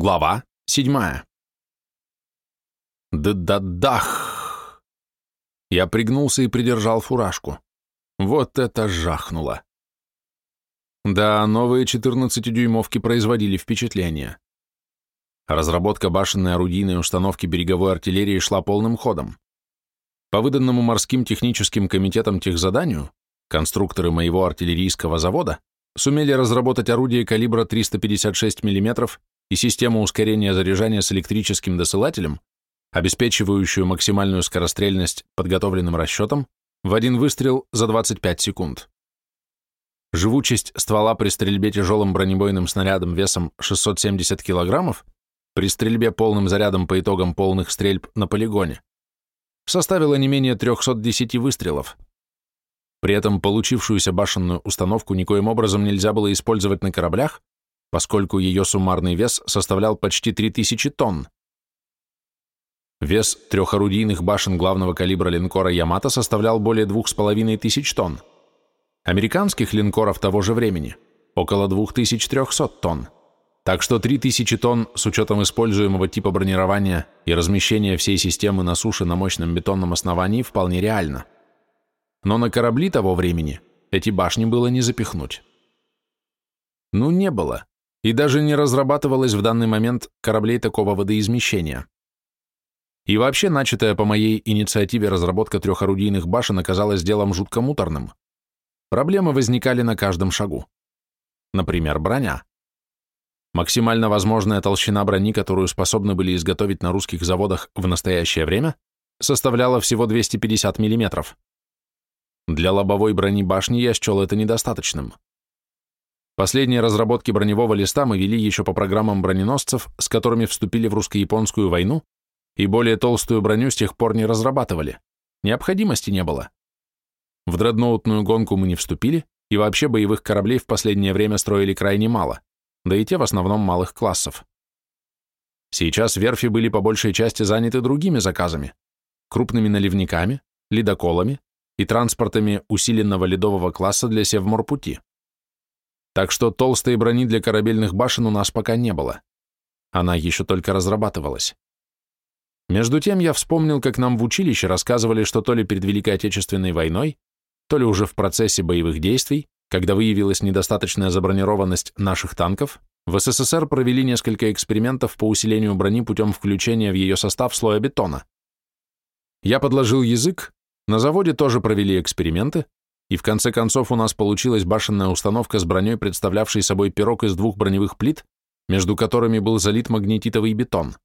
Глава седьмая. Да-да-дах! Я пригнулся и придержал фуражку. Вот это жахнуло. Да, новые 14-дюймовки производили впечатление. Разработка башенной орудийной установки береговой артиллерии шла полным ходом. По выданному морским техническим комитетам техзаданию, конструкторы моего артиллерийского завода сумели разработать орудие калибра 356 мм и систему ускорения заряжания с электрическим досылателем, обеспечивающую максимальную скорострельность подготовленным расчетом в один выстрел за 25 секунд. Живучесть ствола при стрельбе тяжелым бронебойным снарядом весом 670 кг при стрельбе полным зарядом по итогам полных стрельб на полигоне составила не менее 310 выстрелов. При этом получившуюся башенную установку никоим образом нельзя было использовать на кораблях, поскольку ее суммарный вес составлял почти 3000 тонн. Вес трех орудийных башен главного калибра линкора «Ямато» составлял более 2500 тонн. Американских линкоров того же времени – около 2300 тонн. Так что 3000 тонн с учетом используемого типа бронирования и размещения всей системы на суше на мощном бетонном основании вполне реально. Но на корабли того времени эти башни было не запихнуть. Ну, не было и даже не разрабатывалось в данный момент кораблей такого водоизмещения. И вообще, начатая по моей инициативе разработка трех орудийных башен оказалась делом жутко муторным. Проблемы возникали на каждом шагу. Например, броня. Максимально возможная толщина брони, которую способны были изготовить на русских заводах в настоящее время, составляла всего 250 мм. Для лобовой брони башни я счел это недостаточным. Последние разработки броневого листа мы вели еще по программам броненосцев, с которыми вступили в русско-японскую войну, и более толстую броню с тех пор не разрабатывали. Необходимости не было. В дредноутную гонку мы не вступили, и вообще боевых кораблей в последнее время строили крайне мало, да и те в основном малых классов. Сейчас верфи были по большей части заняты другими заказами, крупными наливниками, ледоколами и транспортами усиленного ледового класса для Севморпути. Так что толстой брони для корабельных башен у нас пока не было. Она еще только разрабатывалась. Между тем я вспомнил, как нам в училище рассказывали, что то ли перед Великой Отечественной войной, то ли уже в процессе боевых действий, когда выявилась недостаточная забронированность наших танков, в СССР провели несколько экспериментов по усилению брони путем включения в ее состав слоя бетона. Я подложил язык, на заводе тоже провели эксперименты, и в конце концов у нас получилась башенная установка с броней, представлявшей собой пирог из двух броневых плит, между которыми был залит магнетитовый бетон.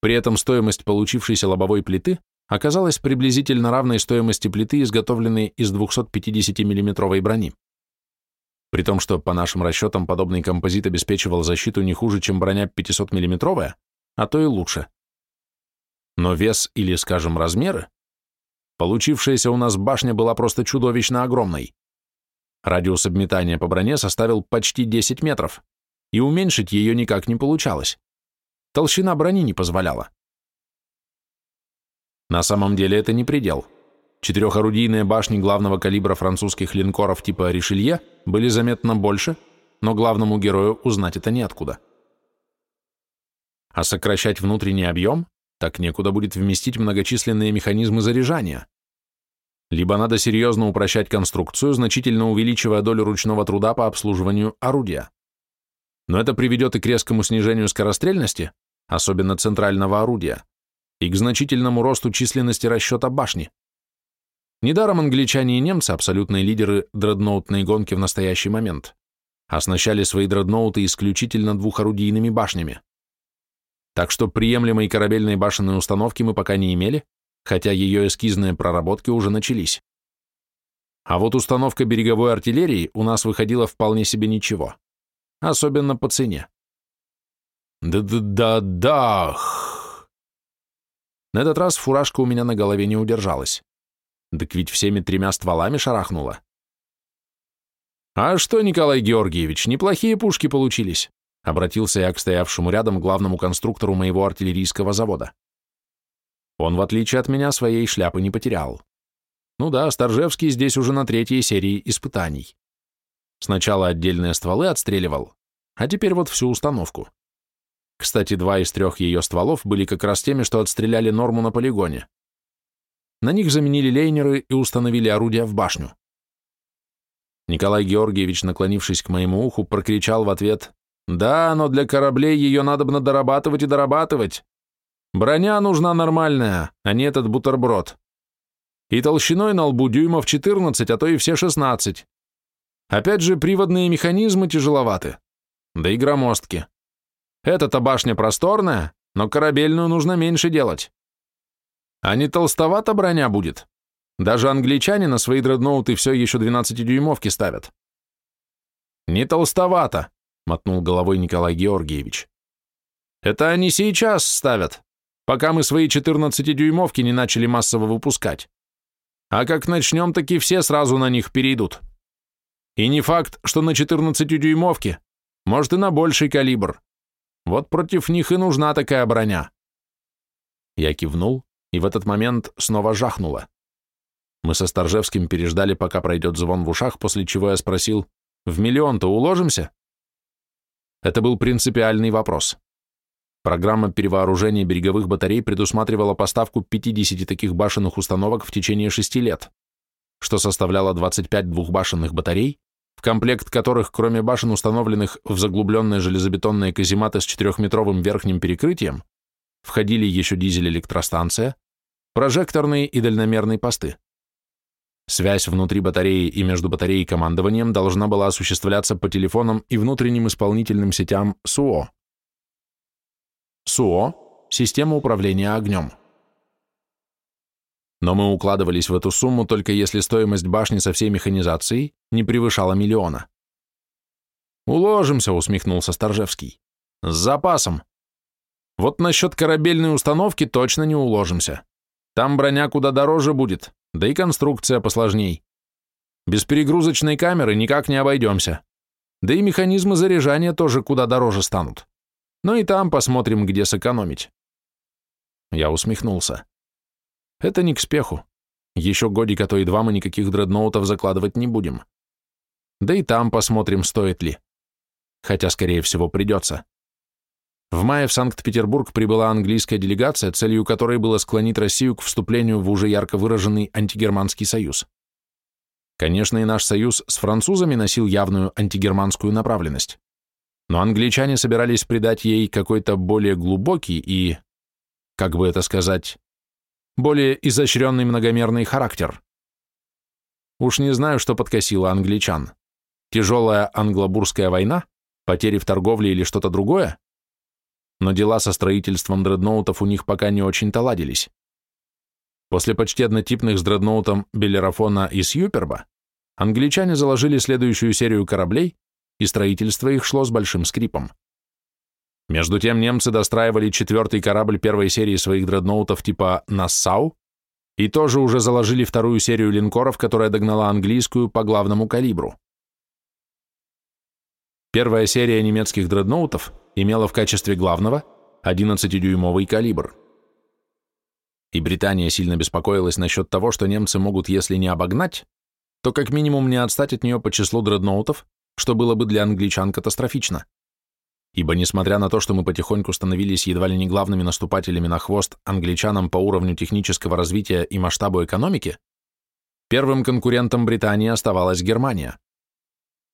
При этом стоимость получившейся лобовой плиты оказалась приблизительно равной стоимости плиты, изготовленной из 250 миллиметровой брони. При том, что по нашим расчетам подобный композит обеспечивал защиту не хуже, чем броня 500 миллиметровая, а то и лучше. Но вес или, скажем, размеры Получившаяся у нас башня была просто чудовищно огромной. Радиус обметания по броне составил почти 10 метров, и уменьшить ее никак не получалось. Толщина брони не позволяла. На самом деле это не предел. Четырехорудийные башни главного калибра французских линкоров типа «Ришелье» были заметно больше, но главному герою узнать это неоткуда. А сокращать внутренний объем так некуда будет вместить многочисленные механизмы заряжания либо надо серьезно упрощать конструкцию, значительно увеличивая долю ручного труда по обслуживанию орудия. Но это приведет и к резкому снижению скорострельности, особенно центрального орудия, и к значительному росту численности расчета башни. Недаром англичане и немцы, абсолютные лидеры дредноутной гонки в настоящий момент, оснащали свои дредноуты исключительно двухорудийными башнями. Так что приемлемой корабельной башенной установки мы пока не имели, хотя ее эскизные проработки уже начались. А вот установка береговой артиллерии у нас выходила вполне себе ничего, особенно по цене. Да-да-да-дах! На этот раз фуражка у меня на голове не удержалась. Так ведь всеми тремя стволами шарахнула. «А что, Николай Георгиевич, неплохие пушки получились», обратился я к стоявшему рядом главному конструктору моего артиллерийского завода. Он, в отличие от меня, своей шляпы не потерял. Ну да, Старжевский здесь уже на третьей серии испытаний. Сначала отдельные стволы отстреливал, а теперь вот всю установку. Кстати, два из трех ее стволов были как раз теми, что отстреляли норму на полигоне. На них заменили лейнеры и установили орудия в башню. Николай Георгиевич, наклонившись к моему уху, прокричал в ответ «Да, но для кораблей ее надо бы дорабатывать и дорабатывать. Броня нужна нормальная, а не этот бутерброд. И толщиной на лбу дюймов 14, а то и все 16. Опять же, приводные механизмы тяжеловаты. Да и громоздки. Эта-то башня просторная, но корабельную нужно меньше делать. А не толстовата броня будет. Даже англичане на свои дредноуты все еще 12-дюймовки ставят. Не толстовато, мотнул головой Николай Георгиевич. Это они сейчас ставят, пока мы свои 14-дюймовки не начали массово выпускать. А как начнем, таки все сразу на них перейдут. И не факт, что на 14-дюймовке, может и на больший калибр. Вот против них и нужна такая броня. Я кивнул, и в этот момент снова жахнуло. Мы со Старжевским переждали, пока пройдет звон в ушах, после чего я спросил, «В миллион-то уложимся?» Это был принципиальный вопрос. Программа перевооружения береговых батарей предусматривала поставку 50 таких башенных установок в течение 6 лет, что составляло 25 двухбашенных батарей, в комплект которых, кроме башен, установленных в заглубленные железобетонные казематы с четырехметровым верхним перекрытием, входили еще дизель-электростанция, прожекторные и дальномерные посты. Связь внутри батареи и между батареей командованием должна была осуществляться по телефонам и внутренним исполнительным сетям СУО. СУО – система управления огнем. Но мы укладывались в эту сумму только если стоимость башни со всей механизацией не превышала миллиона. «Уложимся», — усмехнулся Старжевский. «С запасом. Вот насчет корабельной установки точно не уложимся. Там броня куда дороже будет, да и конструкция посложней. Без перегрузочной камеры никак не обойдемся. Да и механизмы заряжания тоже куда дороже станут. Но и там посмотрим, где сэкономить». Я усмехнулся. Это не к спеху. Еще годика то и два мы никаких дредноутов закладывать не будем. Да и там посмотрим, стоит ли. Хотя, скорее всего, придется. В мае в Санкт-Петербург прибыла английская делегация, целью которой было склонить Россию к вступлению в уже ярко выраженный антигерманский союз. Конечно, и наш союз с французами носил явную антигерманскую направленность. Но англичане собирались придать ей какой-то более глубокий и, как бы это сказать, более изощренный многомерный характер. Уж не знаю, что подкосило англичан. Тяжелая англобурская война, потери в торговле или что-то другое? Но дела со строительством дредноутов у них пока не очень-то ладились. После почти однотипных с дредноутом Белерафона и Сьюперба англичане заложили следующую серию кораблей, и строительство их шло с большим скрипом. Между тем немцы достраивали четвертый корабль первой серии своих дредноутов типа «Нассау» и тоже уже заложили вторую серию линкоров, которая догнала английскую по главному калибру. Первая серия немецких дредноутов имела в качестве главного 11-дюймовый калибр. И Британия сильно беспокоилась насчет того, что немцы могут, если не обогнать, то как минимум не отстать от нее по числу дредноутов, что было бы для англичан катастрофично ибо несмотря на то, что мы потихоньку становились едва ли не главными наступателями на хвост англичанам по уровню технического развития и масштабу экономики, первым конкурентом Британии оставалась Германия.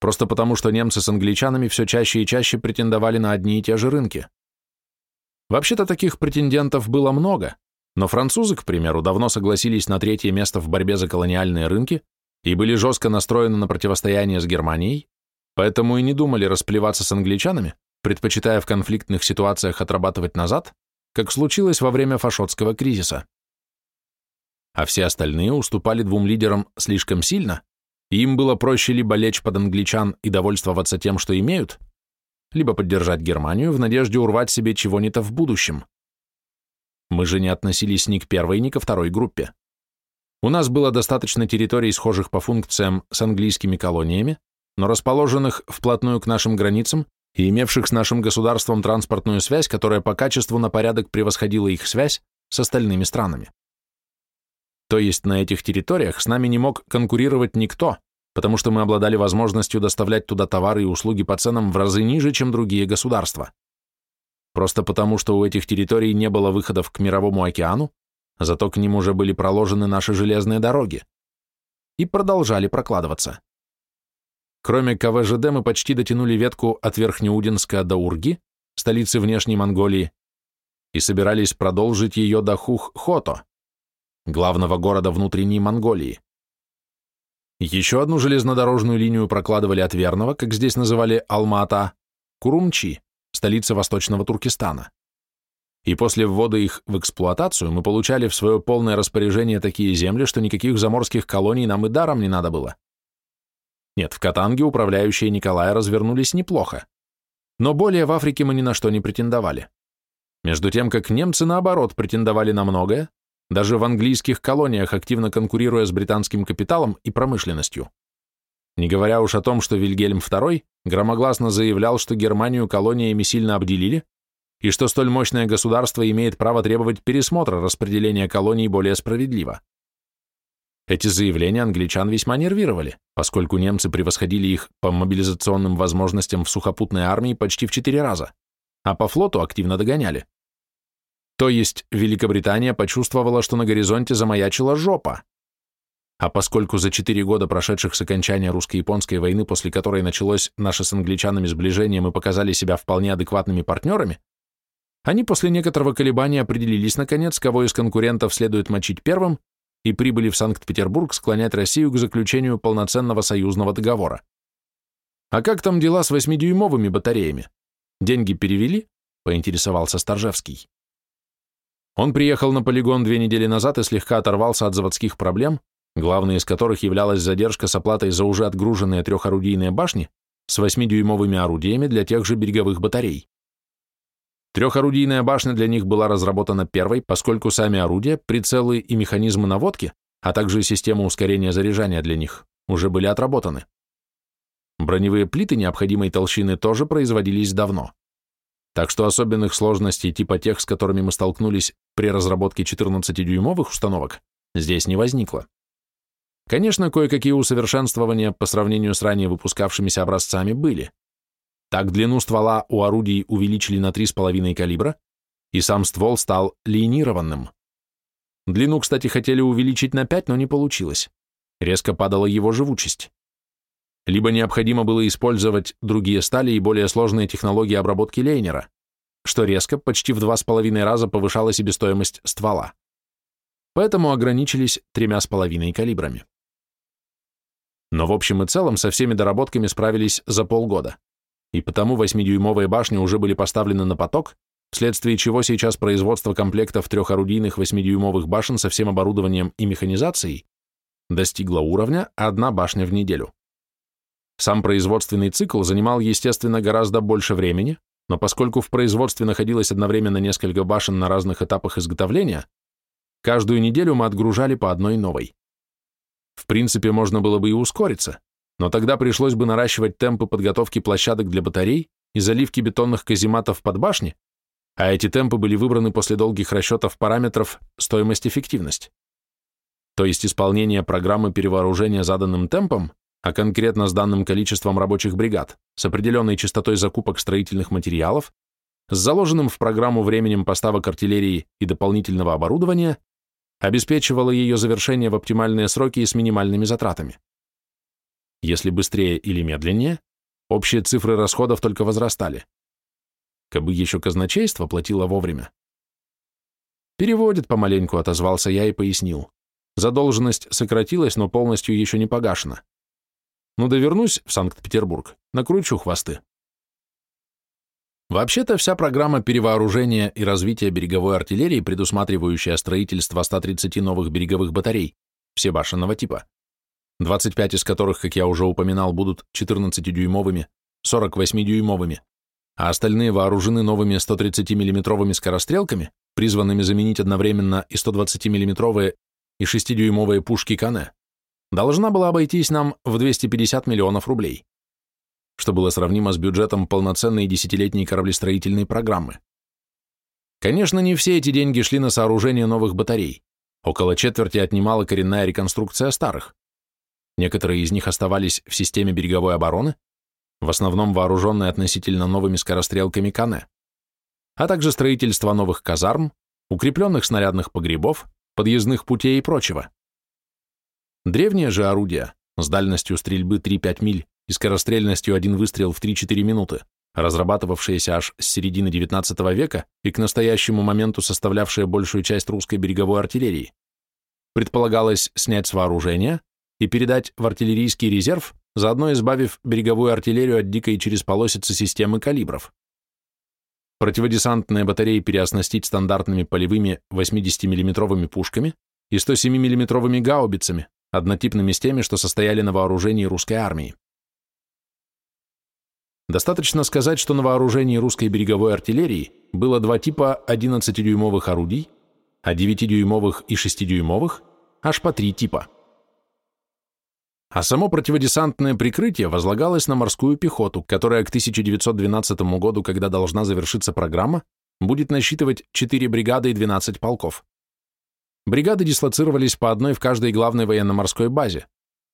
Просто потому, что немцы с англичанами все чаще и чаще претендовали на одни и те же рынки. Вообще-то таких претендентов было много, но французы, к примеру, давно согласились на третье место в борьбе за колониальные рынки и были жестко настроены на противостояние с Германией, поэтому и не думали расплеваться с англичанами, предпочитая в конфликтных ситуациях отрабатывать назад, как случилось во время фашотского кризиса. А все остальные уступали двум лидерам слишком сильно, им было проще либо лечь под англичан и довольствоваться тем, что имеют, либо поддержать Германию в надежде урвать себе чего-нибудь в будущем. Мы же не относились ни к первой, ни ко второй группе. У нас было достаточно территорий, схожих по функциям с английскими колониями, но расположенных вплотную к нашим границам и имевших с нашим государством транспортную связь, которая по качеству на порядок превосходила их связь с остальными странами. То есть на этих территориях с нами не мог конкурировать никто, потому что мы обладали возможностью доставлять туда товары и услуги по ценам в разы ниже, чем другие государства. просто потому, что у этих территорий не было выходов к Мировому океану, зато к ним уже были проложены наши железные дороги и продолжали прокладываться. Кроме КВЖД мы почти дотянули ветку от Верхнеудинска до Урги, столицы внешней Монголии, и собирались продолжить ее до Хух-Хото, главного города внутренней Монголии. Еще одну железнодорожную линию прокладывали от Верного, как здесь называли Алмата, Курумчи, столица Восточного Туркестана. И после ввода их в эксплуатацию мы получали в свое полное распоряжение такие земли, что никаких заморских колоний нам и даром не надо было. Нет, в Катанге управляющие Николая развернулись неплохо. Но более в Африке мы ни на что не претендовали. Между тем, как немцы, наоборот, претендовали на многое, даже в английских колониях, активно конкурируя с британским капиталом и промышленностью. Не говоря уж о том, что Вильгельм II громогласно заявлял, что Германию колониями сильно обделили, и что столь мощное государство имеет право требовать пересмотра распределения колоний более справедливо. Эти заявления англичан весьма нервировали, поскольку немцы превосходили их по мобилизационным возможностям в сухопутной армии почти в четыре раза, а по флоту активно догоняли. То есть Великобритания почувствовала, что на горизонте замаячила жопа. А поскольку за четыре года, прошедших с окончания русско-японской войны, после которой началось наше с англичанами сближение, мы показали себя вполне адекватными партнерами, они после некоторого колебания определились, наконец, кого из конкурентов следует мочить первым, и прибыли в Санкт-Петербург склонять Россию к заключению полноценного союзного договора. А как там дела с восьмидюймовыми батареями? Деньги перевели? Поинтересовался Старжевский. Он приехал на полигон две недели назад и слегка оторвался от заводских проблем, главной из которых являлась задержка с оплатой за уже отгруженные трехорудийные башни с восьмидюймовыми орудиями для тех же береговых батарей. Трехорудийная башня для них была разработана первой, поскольку сами орудия, прицелы и механизмы наводки, а также система ускорения заряжания для них, уже были отработаны. Броневые плиты необходимой толщины тоже производились давно. Так что особенных сложностей типа тех, с которыми мы столкнулись при разработке 14-дюймовых установок, здесь не возникло. Конечно, кое-какие усовершенствования по сравнению с ранее выпускавшимися образцами были. Так длину ствола у орудий увеличили на 3,5 калибра, и сам ствол стал линированным. Длину, кстати, хотели увеличить на 5, но не получилось. Резко падала его живучесть либо необходимо было использовать другие стали и более сложные технологии обработки лейнера, что резко, почти в два с половиной раза повышало себестоимость ствола. Поэтому ограничились тремя с половиной калибрами. Но в общем и целом со всеми доработками справились за полгода, и потому 8-дюймовые башни уже были поставлены на поток, вследствие чего сейчас производство комплектов трехорудийных 8-дюймовых башен со всем оборудованием и механизацией достигло уровня одна башня в неделю. Сам производственный цикл занимал, естественно, гораздо больше времени, но поскольку в производстве находилось одновременно несколько башен на разных этапах изготовления, каждую неделю мы отгружали по одной новой. В принципе, можно было бы и ускориться, но тогда пришлось бы наращивать темпы подготовки площадок для батарей и заливки бетонных казематов под башни, а эти темпы были выбраны после долгих расчетов параметров стоимость-эффективность. То есть исполнение программы перевооружения заданным темпом а конкретно с данным количеством рабочих бригад, с определенной частотой закупок строительных материалов, с заложенным в программу временем поставок артиллерии и дополнительного оборудования, обеспечивало ее завершение в оптимальные сроки и с минимальными затратами. Если быстрее или медленнее, общие цифры расходов только возрастали. Кабы еще казначейство платило вовремя. «Переводит помаленьку», — отозвался я и пояснил. Задолженность сократилась, но полностью еще не погашена. Ну да вернусь в Санкт-Петербург, накручу хвосты. Вообще-то вся программа перевооружения и развития береговой артиллерии, предусматривающая строительство 130 новых береговых батарей, все башенного типа, 25 из которых, как я уже упоминал, будут 14-дюймовыми, 48-дюймовыми, а остальные вооружены новыми 130 миллиметровыми скорострелками, призванными заменить одновременно и 120 миллиметровые и 6-дюймовые пушки Кане должна была обойтись нам в 250 миллионов рублей, что было сравнимо с бюджетом полноценной десятилетней кораблестроительной программы. Конечно, не все эти деньги шли на сооружение новых батарей. Около четверти отнимала коренная реконструкция старых. Некоторые из них оставались в системе береговой обороны, в основном вооруженные относительно новыми скорострелками Кане. а также строительство новых казарм, укрепленных снарядных погребов, подъездных путей и прочего. Древние же орудия с дальностью стрельбы 3-5 миль и скорострельностью один выстрел в 3-4 минуты, разрабатывавшиеся аж с середины XIX века и к настоящему моменту составлявшие большую часть русской береговой артиллерии, предполагалось снять с вооружения и передать в артиллерийский резерв, заодно избавив береговую артиллерию от дикой через полосицы системы калибров. Противодесантные батареи переоснастить стандартными полевыми 80 миллиметровыми пушками и 107 миллиметровыми гаубицами, однотипными с теми, что состояли на вооружении русской армии. Достаточно сказать, что на вооружении русской береговой артиллерии было два типа 11-дюймовых орудий, а 9-дюймовых и 6-дюймовых аж по три типа. А само противодесантное прикрытие возлагалось на морскую пехоту, которая к 1912 году, когда должна завершиться программа, будет насчитывать 4 бригады и 12 полков. Бригады дислоцировались по одной в каждой главной военно-морской базе,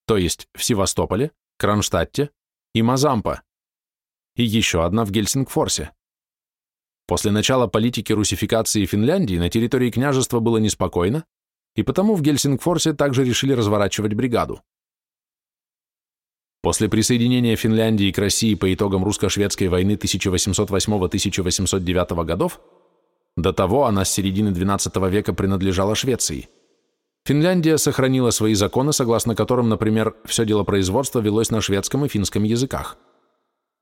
то есть в Севастополе, Кронштадте и Мазампа, и еще одна в Гельсингфорсе. После начала политики русификации Финляндии на территории княжества было неспокойно, и потому в Гельсингфорсе также решили разворачивать бригаду. После присоединения Финляндии к России по итогам русско-шведской войны 1808-1809 годов, до того она с середины XII века принадлежала Швеции, Финляндия сохранила свои законы, согласно которым, например, все делопроизводство велось на шведском и финском языках.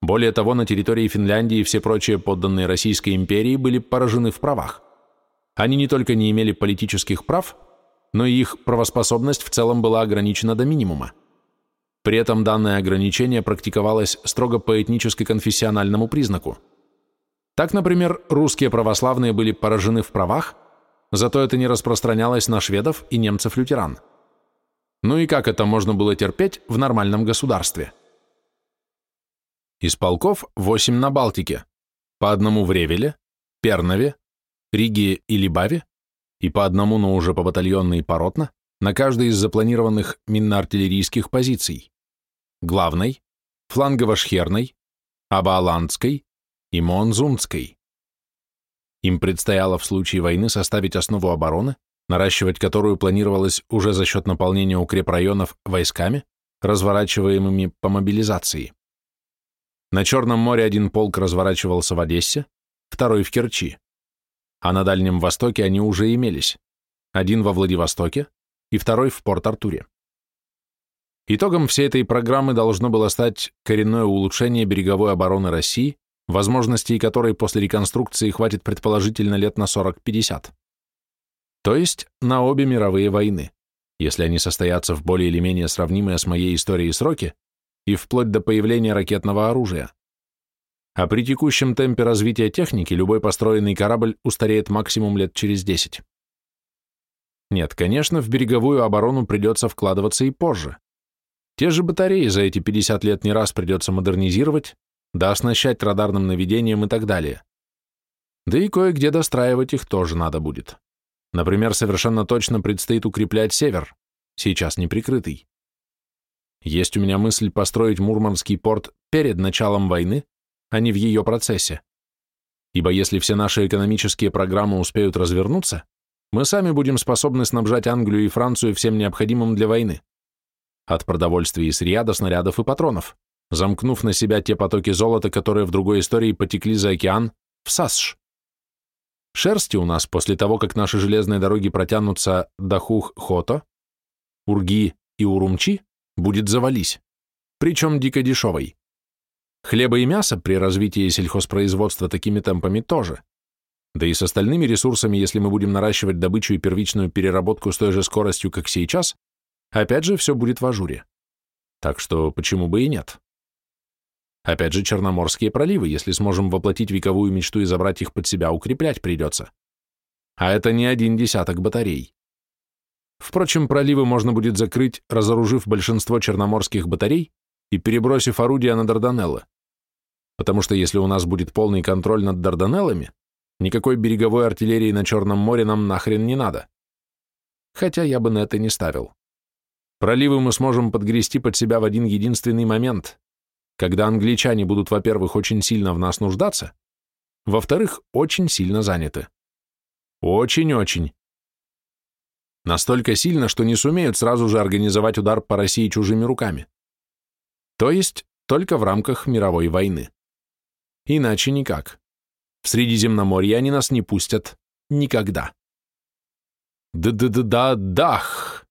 Более того, на территории Финляндии все прочие подданные Российской империи были поражены в правах. Они не только не имели политических прав, но и их правоспособность в целом была ограничена до минимума. При этом данное ограничение практиковалось строго по этнически-конфессиональному признаку. Так, например, русские православные были поражены в правах, зато это не распространялось на шведов и немцев-лютеран. Ну и как это можно было терпеть в нормальном государстве? Из полков 8 на Балтике, по одному в Ревеле, Пернове, Риге и Либаве, и по одному, но уже по батальонной и поротно, на каждой из запланированных минно-артиллерийских позиций, главной, флангово-шхерной, Абааландской и Монзунской. Им предстояло в случае войны составить основу обороны, наращивать которую планировалось уже за счет наполнения укрепрайонов войсками, разворачиваемыми по мобилизации. На Черном море один полк разворачивался в Одессе, второй в Керчи, а на Дальнем Востоке они уже имелись, один во Владивостоке и второй в Порт-Артуре. Итогом всей этой программы должно было стать коренное улучшение береговой обороны России, возможностей которой после реконструкции хватит предположительно лет на 40-50. То есть на обе мировые войны, если они состоятся в более или менее сравнимые с моей историей сроки, и вплоть до появления ракетного оружия. А при текущем темпе развития техники любой построенный корабль устареет максимум лет через 10. Нет, конечно, в береговую оборону придется вкладываться и позже. Те же батареи за эти 50 лет не раз придется модернизировать, да оснащать радарным наведением и так далее. Да и кое-где достраивать их тоже надо будет. Например, совершенно точно предстоит укреплять север, сейчас не прикрытый. Есть у меня мысль построить Мурманский порт перед началом войны, а не в ее процессе. Ибо если все наши экономические программы успеют развернуться, мы сами будем способны снабжать Англию и Францию всем необходимым для войны. От продовольствия и сырья до снарядов и патронов, замкнув на себя те потоки золота, которые в другой истории потекли за океан, в САСШ. Шерсти у нас после того, как наши железные дороги протянутся до Хух-Хото, Урги и Урумчи, будет завались, причем дико дешевой. Хлеба и мяса при развитии сельхозпроизводства такими темпами тоже. Да и с остальными ресурсами, если мы будем наращивать добычу и первичную переработку с той же скоростью, как сейчас, опять же все будет в ажуре. Так что почему бы и нет? Опять же, Черноморские проливы, если сможем воплотить вековую мечту и забрать их под себя, укреплять придется. А это не один десяток батарей. Впрочем, проливы можно будет закрыть, разоружив большинство черноморских батарей и перебросив орудия на Дарданеллы. Потому что если у нас будет полный контроль над Дарданеллами, никакой береговой артиллерии на Черном море нам нахрен не надо. Хотя я бы на это не ставил. Проливы мы сможем подгрести под себя в один единственный момент, когда англичане будут, во-первых, очень сильно в нас нуждаться, во-вторых, очень сильно заняты. Очень-очень. Настолько сильно, что не сумеют сразу же организовать удар по России чужими руками. То есть только в рамках мировой войны. Иначе никак. В Средиземноморье они нас не пустят никогда. Да-да-да-да-дах!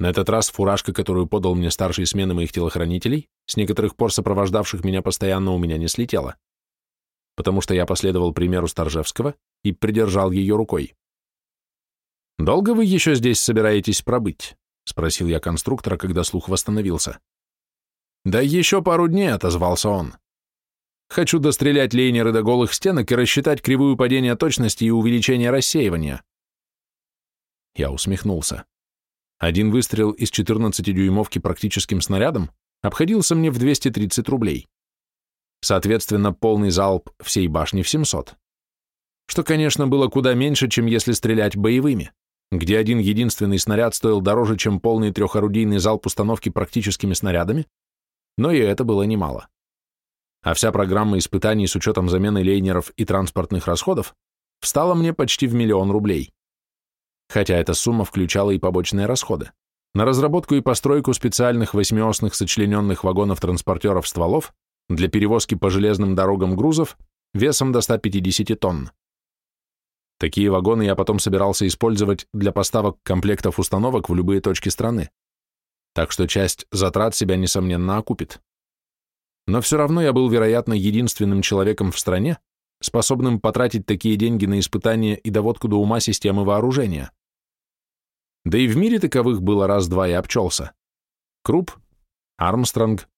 На этот раз фуражка, которую подал мне старший смены моих телохранителей, с некоторых пор сопровождавших меня постоянно, у меня не слетела, потому что я последовал примеру Старжевского и придержал ее рукой. «Долго вы еще здесь собираетесь пробыть?» — спросил я конструктора, когда слух восстановился. «Да еще пару дней», — отозвался он. «Хочу дострелять лейнеры до голых стенок и рассчитать кривую падения точности и увеличение рассеивания». Я усмехнулся. Один выстрел из 14-дюймовки практическим снарядом обходился мне в 230 рублей. Соответственно, полный залп всей башни в 700. Что, конечно, было куда меньше, чем если стрелять боевыми где один единственный снаряд стоил дороже, чем полный трехорудийный залп установки практическими снарядами, но и это было немало. А вся программа испытаний с учетом замены лейнеров и транспортных расходов встала мне почти в миллион рублей. Хотя эта сумма включала и побочные расходы. На разработку и постройку специальных восьмиосных сочлененных вагонов-транспортеров стволов для перевозки по железным дорогам грузов весом до 150 тонн. Такие вагоны я потом собирался использовать для поставок комплектов установок в любые точки страны. Так что часть затрат себя, несомненно, окупит. Но все равно я был, вероятно, единственным человеком в стране, способным потратить такие деньги на испытания и доводку до ума системы вооружения. Да и в мире таковых было раз-два и обчелся. Круп, Армстронг,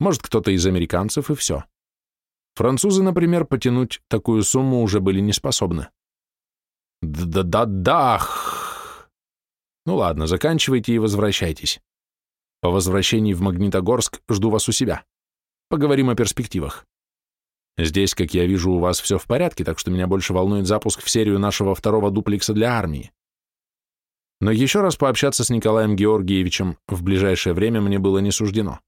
может, кто-то из американцев и все. Французы, например, потянуть такую сумму уже были не способны. Да-да-дах! Ну ладно, заканчивайте и возвращайтесь. По возвращении в Магнитогорск жду вас у себя. Поговорим о перспективах. Здесь, как я вижу, у вас все в порядке, так что меня больше волнует запуск в серию нашего второго дуплекса для армии. Но еще раз пообщаться с Николаем Георгиевичем в ближайшее время мне было не суждено.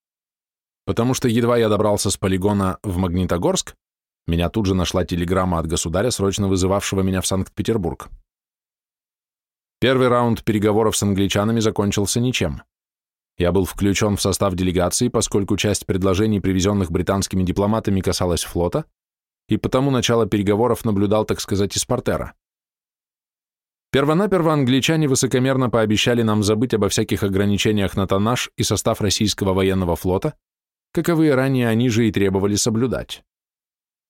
Потому что едва я добрался с полигона в Магнитогорск, меня тут же нашла телеграмма от государя, срочно вызывавшего меня в Санкт-Петербург. Первый раунд переговоров с англичанами закончился ничем. Я был включен в состав делегации, поскольку часть предложений, привезенных британскими дипломатами, касалась флота, и потому начало переговоров наблюдал, так сказать, из портера. Первонаперво англичане высокомерно пообещали нам забыть обо всяких ограничениях на тоннаж и состав российского военного флота, каковые ранее они же и требовали соблюдать.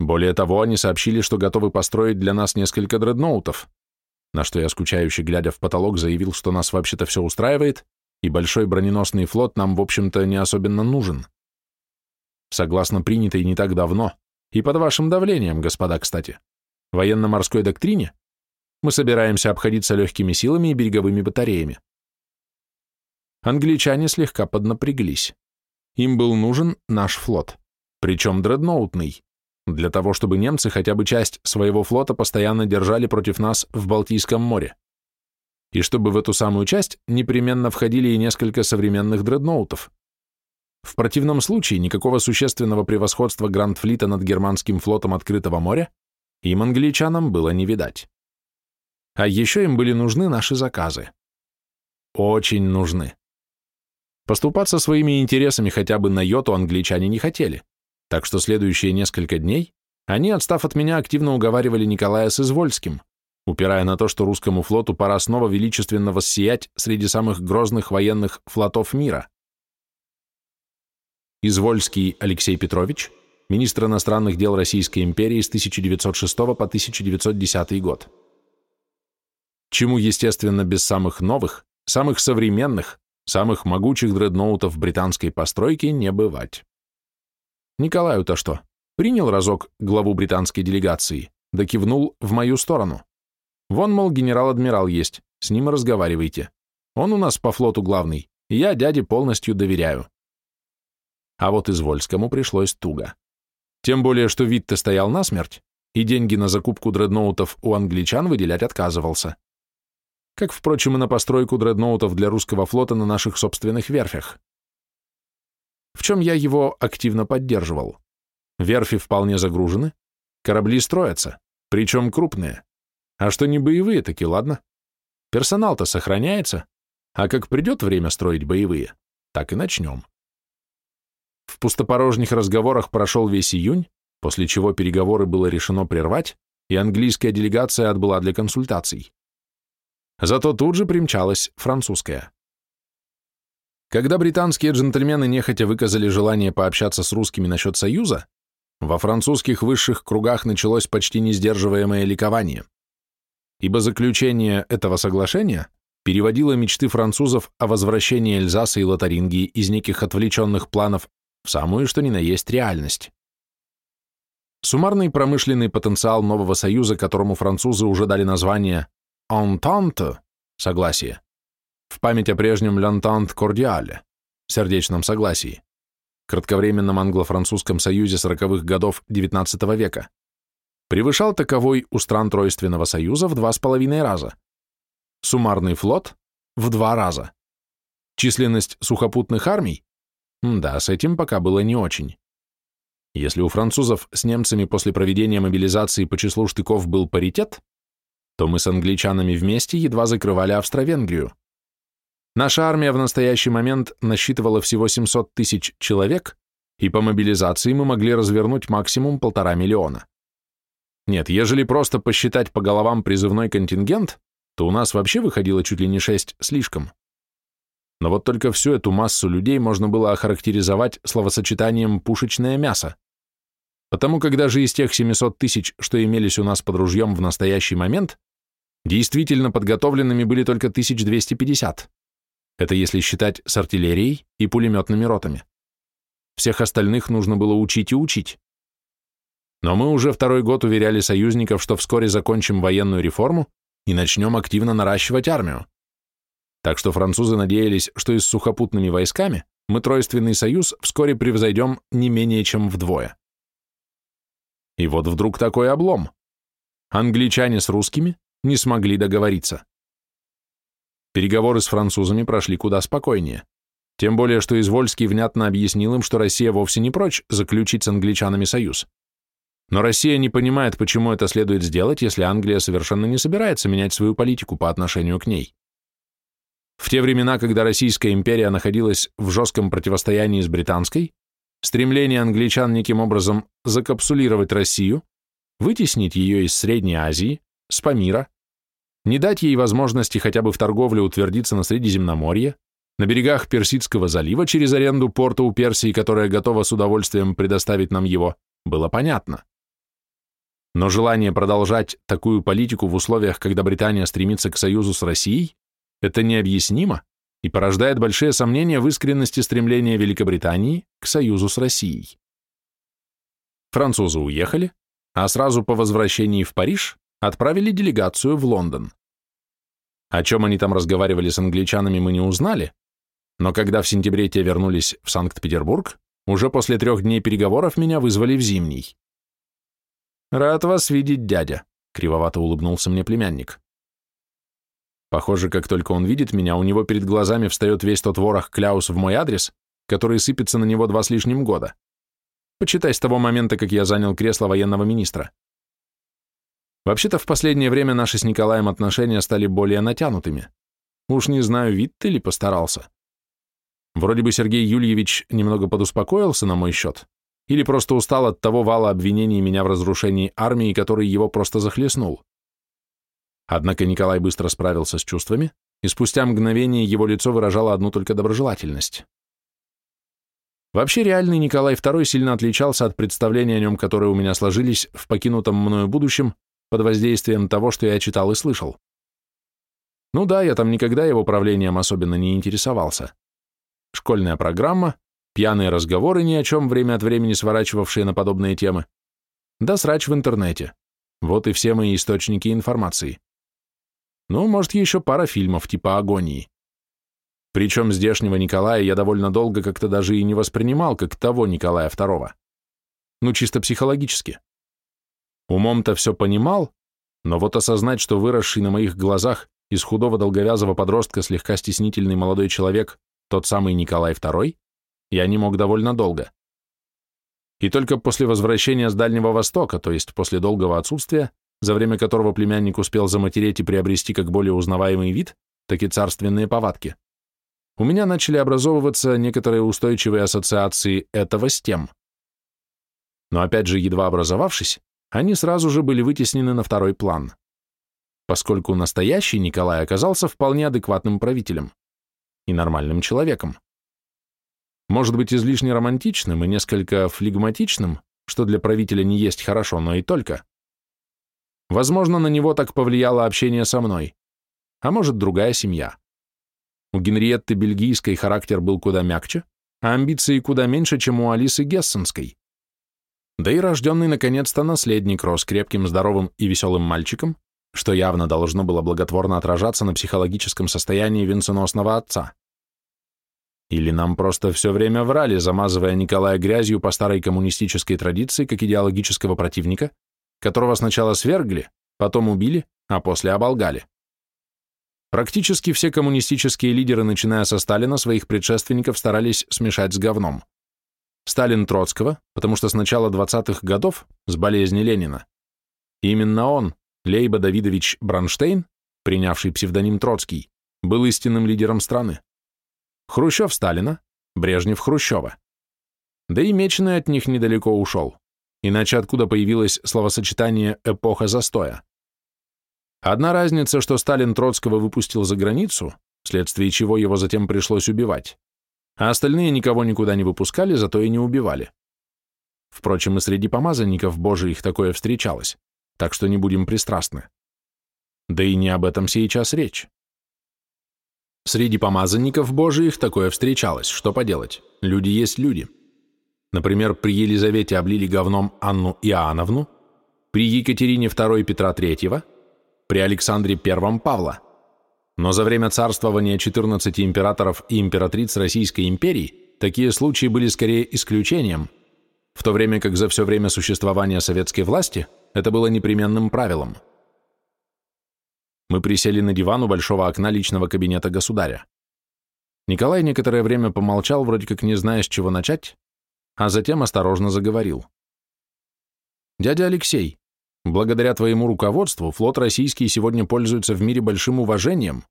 Более того, они сообщили, что готовы построить для нас несколько дредноутов, на что я, скучающе глядя в потолок, заявил, что нас вообще-то все устраивает, и большой броненосный флот нам, в общем-то, не особенно нужен. Согласно принятой не так давно, и под вашим давлением, господа, кстати, военно-морской доктрине, мы собираемся обходиться легкими силами и береговыми батареями. Англичане слегка поднапряглись. Им был нужен наш флот, причем дредноутный для того, чтобы немцы хотя бы часть своего флота постоянно держали против нас в Балтийском море. И чтобы в эту самую часть непременно входили и несколько современных дредноутов. В противном случае никакого существенного превосходства Гранд-флита над германским флотом открытого моря им, англичанам, было не видать. А еще им были нужны наши заказы. Очень нужны. Поступаться своими интересами хотя бы на йоту англичане не хотели. Так что следующие несколько дней они, отстав от меня, активно уговаривали Николая с Извольским, упирая на то, что русскому флоту пора снова величественно воссиять среди самых грозных военных флотов мира. Извольский Алексей Петрович, министр иностранных дел Российской империи с 1906 по 1910 год. Чему, естественно, без самых новых, самых современных, самых могучих дредноутов британской постройки не бывать. Николаю-то что? Принял разок главу британской делегации, да кивнул в мою сторону. Вон, мол, генерал-адмирал есть, с ним разговаривайте. Он у нас по флоту главный, и я дяде полностью доверяю. А вот Извольскому пришлось туго. Тем более, что Витте стоял насмерть, и деньги на закупку дредноутов у англичан выделять отказывался. Как, впрочем, и на постройку дредноутов для русского флота на наших собственных верфях в чем я его активно поддерживал. Верфи вполне загружены, Корабли строятся, причем крупные. А что не боевые, таки ладно. Персонал-то сохраняется, а как придет время строить боевые, так и начнем. В пустопорожних разговорах прошел весь июнь, после чего переговоры было решено прервать, и английская делегация отбыла для консультаций. Зато тут же примчалась французская. Когда британские джентльмены нехотя выказали желание пообщаться с русскими насчет союза, во французских высших кругах началось почти несдерживаемое ликование, ибо заключение этого соглашения переводило мечты французов о возвращении Эльзаса и Лотарингии из неких отвлеченных планов в самую что ни на есть реальность. Суммарный промышленный потенциал нового союза, которому французы уже дали название «Entente» — согласие, в память о прежнем «L'Entente cordiale» — сердечном согласии, кратковременном англо-французском союзе сороковых годов XIX века, превышал таковой у стран Тройственного союза в два с половиной раза, суммарный флот — в два раза, численность сухопутных армий — да, с этим пока было не очень. Если у французов с немцами после проведения мобилизации по числу штыков был паритет, то мы с англичанами вместе едва закрывали Австро-Венгрию. Наша армия в настоящий момент насчитывала всего 700 тысяч человек, и по мобилизации мы могли развернуть максимум полтора миллиона. Нет, ежели просто посчитать по головам призывной контингент, то у нас вообще выходило чуть ли не шесть слишком. Но вот только всю эту массу людей можно было охарактеризовать словосочетанием «пушечное мясо». Потому как даже из тех 700 тысяч, что имелись у нас под ружьем в настоящий момент, действительно подготовленными были только 1250. Это если считать с артиллерией и пулеметными ротами. Всех остальных нужно было учить и учить. Но мы уже второй год уверяли союзников, что вскоре закончим военную реформу и начнем активно наращивать армию. Так что французы надеялись, что и с сухопутными войсками мы Тройственный союз вскоре превзойдем не менее чем вдвое. И вот вдруг такой облом. Англичане с русскими не смогли договориться. Переговоры с французами прошли куда спокойнее. Тем более, что Извольский внятно объяснил им, что Россия вовсе не прочь заключить с англичанами союз. Но Россия не понимает, почему это следует сделать, если Англия совершенно не собирается менять свою политику по отношению к ней. В те времена, когда Российская империя находилась в жестком противостоянии с британской, стремление англичан неким образом закапсулировать Россию, вытеснить ее из Средней Азии, с Памира, не дать ей возможности хотя бы в торговле утвердиться на Средиземноморье, на берегах Персидского залива через аренду порта у Персии, которая готова с удовольствием предоставить нам его, было понятно. Но желание продолжать такую политику в условиях, когда Британия стремится к союзу с Россией, это необъяснимо и порождает большие сомнения в искренности стремления Великобритании к союзу с Россией. Французы уехали, а сразу по возвращении в Париж отправили делегацию в Лондон. О чем они там разговаривали с англичанами, мы не узнали, но когда в сентябре те вернулись в Санкт-Петербург, уже после трех дней переговоров меня вызвали в Зимний. «Рад вас видеть, дядя», — кривовато улыбнулся мне племянник. Похоже, как только он видит меня, у него перед глазами встает весь тот ворох кляус в мой адрес, который сыпется на него два с лишним года. Почитай с того момента, как я занял кресло военного министра. Вообще-то в последнее время наши с Николаем отношения стали более натянутыми. Уж не знаю, вид ты ли постарался. Вроде бы Сергей Юльевич немного подуспокоился на мой счет, или просто устал от того вала обвинений меня в разрушении армии, который его просто захлестнул. Однако Николай быстро справился с чувствами, и спустя мгновение его лицо выражало одну только доброжелательность. Вообще реальный Николай II сильно отличался от представления о нем, которые у меня сложились в покинутом мною будущем под воздействием того, что я читал и слышал. Ну да, я там никогда его правлением особенно не интересовался. Школьная программа, пьяные разговоры ни о чем, время от времени сворачивавшие на подобные темы, да срач в интернете. Вот и все мои источники информации. Ну, может, еще пара фильмов типа «Агонии». Причем здешнего Николая я довольно долго как-то даже и не воспринимал, как того Николая II. Ну, чисто психологически. Умом-то все понимал, но вот осознать, что выросший на моих глазах из худого долговязого подростка слегка стеснительный молодой человек, тот самый Николай II, я не мог довольно долго. И только после возвращения с Дальнего Востока, то есть после долгого отсутствия, за время которого племянник успел заматереть и приобрести как более узнаваемый вид, так и царственные повадки, у меня начали образовываться некоторые устойчивые ассоциации этого с тем. Но опять же, едва образовавшись, они сразу же были вытеснены на второй план, поскольку настоящий Николай оказался вполне адекватным правителем и нормальным человеком. Может быть, излишне романтичным и несколько флегматичным, что для правителя не есть хорошо, но и только. Возможно, на него так повлияло общение со мной, а может, другая семья. У Генриетты Бельгийской характер был куда мягче, а амбиции куда меньше, чем у Алисы Гессенской. Да и рожденный наконец-то наследник рос крепким, здоровым и веселым мальчиком, что явно должно было благотворно отражаться на психологическом состоянии венценосного отца. Или нам просто все время врали, замазывая Николая грязью по старой коммунистической традиции как идеологического противника, которого сначала свергли, потом убили, а после оболгали. Практически все коммунистические лидеры, начиная со Сталина, своих предшественников старались смешать с говном. Сталин Троцкого, потому что с начала 20-х годов, с болезни Ленина, именно он, Лейба Давидович Бронштейн, принявший псевдоним Троцкий, был истинным лидером страны. Хрущев Сталина, Брежнев Хрущева. Да и Меченый от них недалеко ушел, иначе откуда появилось словосочетание «эпоха застоя». Одна разница, что Сталин Троцкого выпустил за границу, вследствие чего его затем пришлось убивать, а остальные никого никуда не выпускали, зато и не убивали. Впрочем, и среди помазанников Божиих такое встречалось, так что не будем пристрастны. Да и не об этом сейчас речь. Среди помазанников Божиих такое встречалось, что поделать, люди есть люди. Например, при Елизавете облили говном Анну Иоанновну, при Екатерине II Петра III, при Александре I Павла. Но за время царствования 14 императоров и императриц Российской империи такие случаи были скорее исключением, в то время как за все время существования советской власти это было непременным правилом. Мы присели на диван у большого окна личного кабинета государя. Николай некоторое время помолчал, вроде как не зная, с чего начать, а затем осторожно заговорил. «Дядя Алексей, благодаря твоему руководству флот российский сегодня пользуется в мире большим уважением».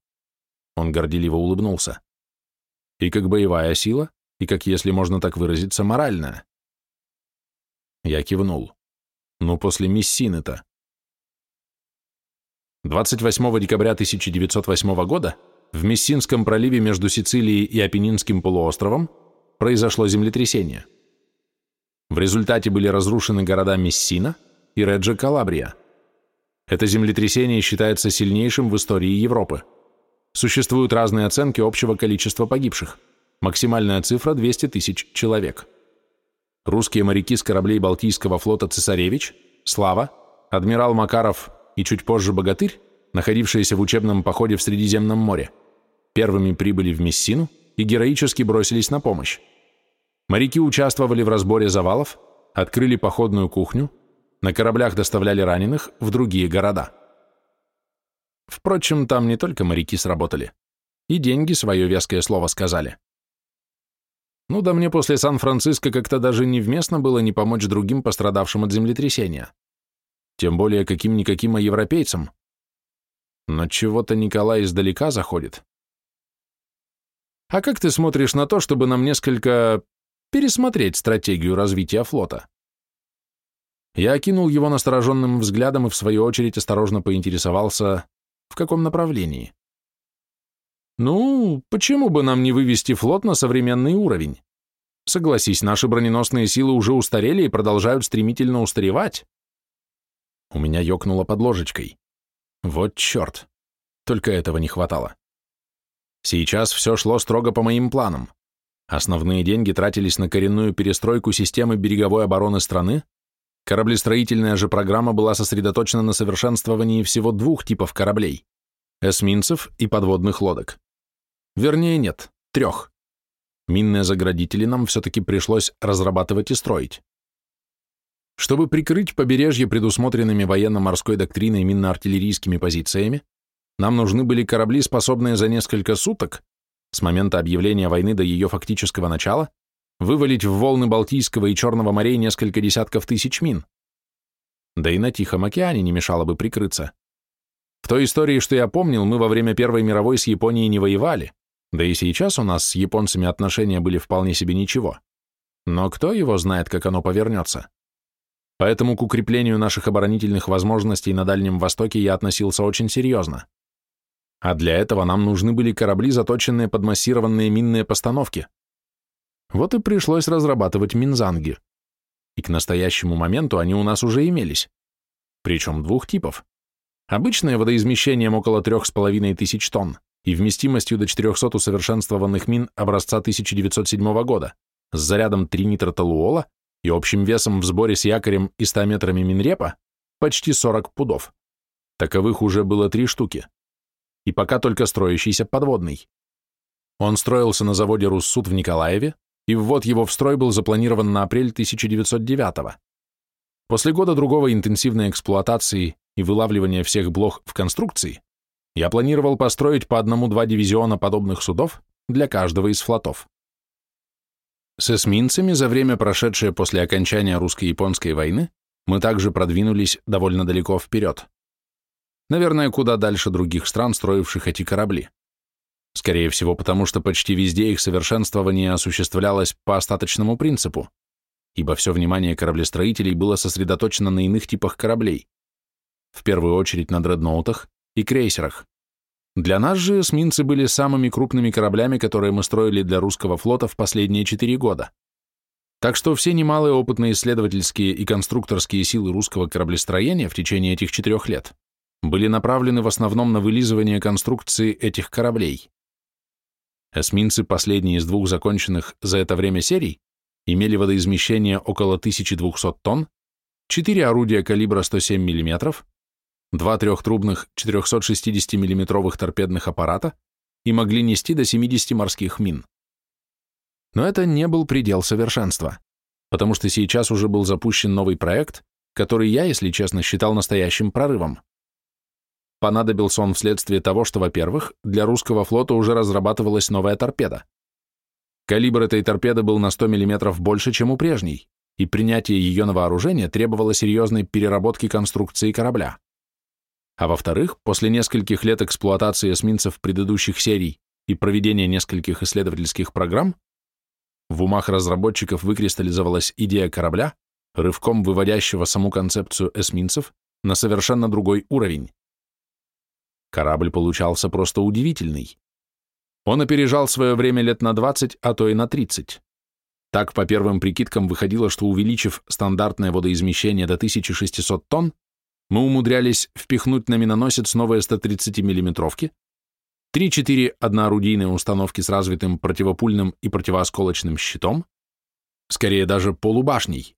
Он горделиво улыбнулся. «И как боевая сила, и как, если можно так выразиться, моральная». Я кивнул. «Ну, после Мессины-то». 28 декабря 1908 года в Мессинском проливе между Сицилией и Апеннинским полуостровом произошло землетрясение. В результате были разрушены города Мессина и Реджо Калабрия. Это землетрясение считается сильнейшим в истории Европы. Существуют разные оценки общего количества погибших. Максимальная цифра – 200 тысяч человек. Русские моряки с кораблей Балтийского флота «Цесаревич», «Слава», адмирал Макаров и чуть позже «Богатырь», находившиеся в учебном походе в Средиземном море, первыми прибыли в Мессину и героически бросились на помощь. Моряки участвовали в разборе завалов, открыли походную кухню, на кораблях доставляли раненых в другие города. Впрочем, там не только моряки сработали, и деньги свое веское слово сказали. Ну да мне после Сан-Франциско как-то даже невместно было не помочь другим пострадавшим от землетрясения тем более каким-никаким, а европейцам. Но чего-то Николай издалека заходит. А как ты смотришь на то, чтобы нам несколько пересмотреть стратегию развития флота? Я окинул его настороженным взглядом и, в свою очередь, осторожно поинтересовался, в каком направлении. Ну, почему бы нам не вывести флот на современный уровень? Согласись, наши броненосные силы уже устарели и продолжают стремительно устаревать. У меня ёкнуло под ложечкой. Вот чёрт. Только этого не хватало. Сейчас всё шло строго по моим планам. Основные деньги тратились на коренную перестройку системы береговой обороны страны, кораблестроительная же программа была сосредоточена на совершенствовании всего двух типов кораблей – эсминцев и подводных лодок. Вернее, нет, трёх. Минные заградители нам всё-таки пришлось разрабатывать и строить. Чтобы прикрыть побережье предусмотренными военно-морской доктриной минно-артиллерийскими позициями, нам нужны были корабли, способные за несколько суток, с момента объявления войны до ее фактического начала, вывалить в волны Балтийского и Черного морей несколько десятков тысяч мин. Да и на Тихом океане не мешало бы прикрыться. В той истории, что я помнил, мы во время Первой мировой с Японией не воевали, да и сейчас у нас с японцами отношения были вполне себе ничего. Но кто его знает, как оно повернется? Поэтому к укреплению наших оборонительных возможностей на Дальнем Востоке я относился очень серьезно. А для этого нам нужны были корабли, заточенные под массированные минные постановки. Вот и пришлось разрабатывать минзанги. И к настоящему моменту они у нас уже имелись. Причем двух типов. Обычное водоизмещением около трех с половиной тысяч тонн и вместимостью до 400 усовершенствованных мин образца 1907 года с зарядом 3 нитротолуола и общим весом в сборе с якорем и 100 метрами минрепа почти 40 пудов. Таковых уже было три штуки. И пока только строящийся подводный. Он строился на заводе «Руссуд» в Николаеве, и ввод его в строй был запланирован на апрель 1909 -го. После года другого интенсивной эксплуатации и вылавливания всех блох в конструкции, я планировал построить по одному-два дивизиона подобных судов для каждого из флотов. С эсминцами за время, прошедшее после окончания русско-японской войны, мы также продвинулись довольно далеко вперед. Наверное, куда дальше других стран, строивших эти корабли. Скорее всего, потому что почти везде их совершенствование осуществлялось по остаточному принципу, ибо все внимание кораблестроителей было сосредоточено на иных типах кораблей, в первую очередь на дредноутах и крейсерах. Для нас же эсминцы были самыми крупными кораблями, которые мы строили для русского флота в последние четыре года. Так что все немалые опытные исследовательские и конструкторские силы русского кораблестроения в течение этих четырех лет были направлены в основном на вылизывание конструкции этих кораблей. Эсминцы, последние из двух законченных за это время серий, имели водоизмещение около 1200 тонн, четыре орудия калибра 107 мм, два трехтрубных 460 миллиметровых торпедных аппарата и могли нести до 70 морских мин. Но это не был предел совершенства, потому что сейчас уже был запущен новый проект, который я, если честно, считал настоящим прорывом. Понадобился он вследствие того, что, во-первых, для русского флота уже разрабатывалась новая торпеда. Калибр этой торпеды был на 100 мм больше, чем у прежней, и принятие ее на вооружение требовало серьезной переработки конструкции корабля. А во-вторых, после нескольких лет эксплуатации эсминцев предыдущих серий и проведения нескольких исследовательских программ, в умах разработчиков выкристаллизовалась идея корабля, рывком выводящего саму концепцию эсминцев на совершенно другой уровень. Корабль получался просто удивительный. Он опережал свое время лет на 20, а то и на 30. Так, по первым прикидкам, выходило, что увеличив стандартное водоизмещение до 1600 тонн, мы умудрялись впихнуть на миноносец новые 130 миллиметровки, 3-4 одноорудийные установки с развитым противопульным и противоосколочным щитом, скорее даже полубашней,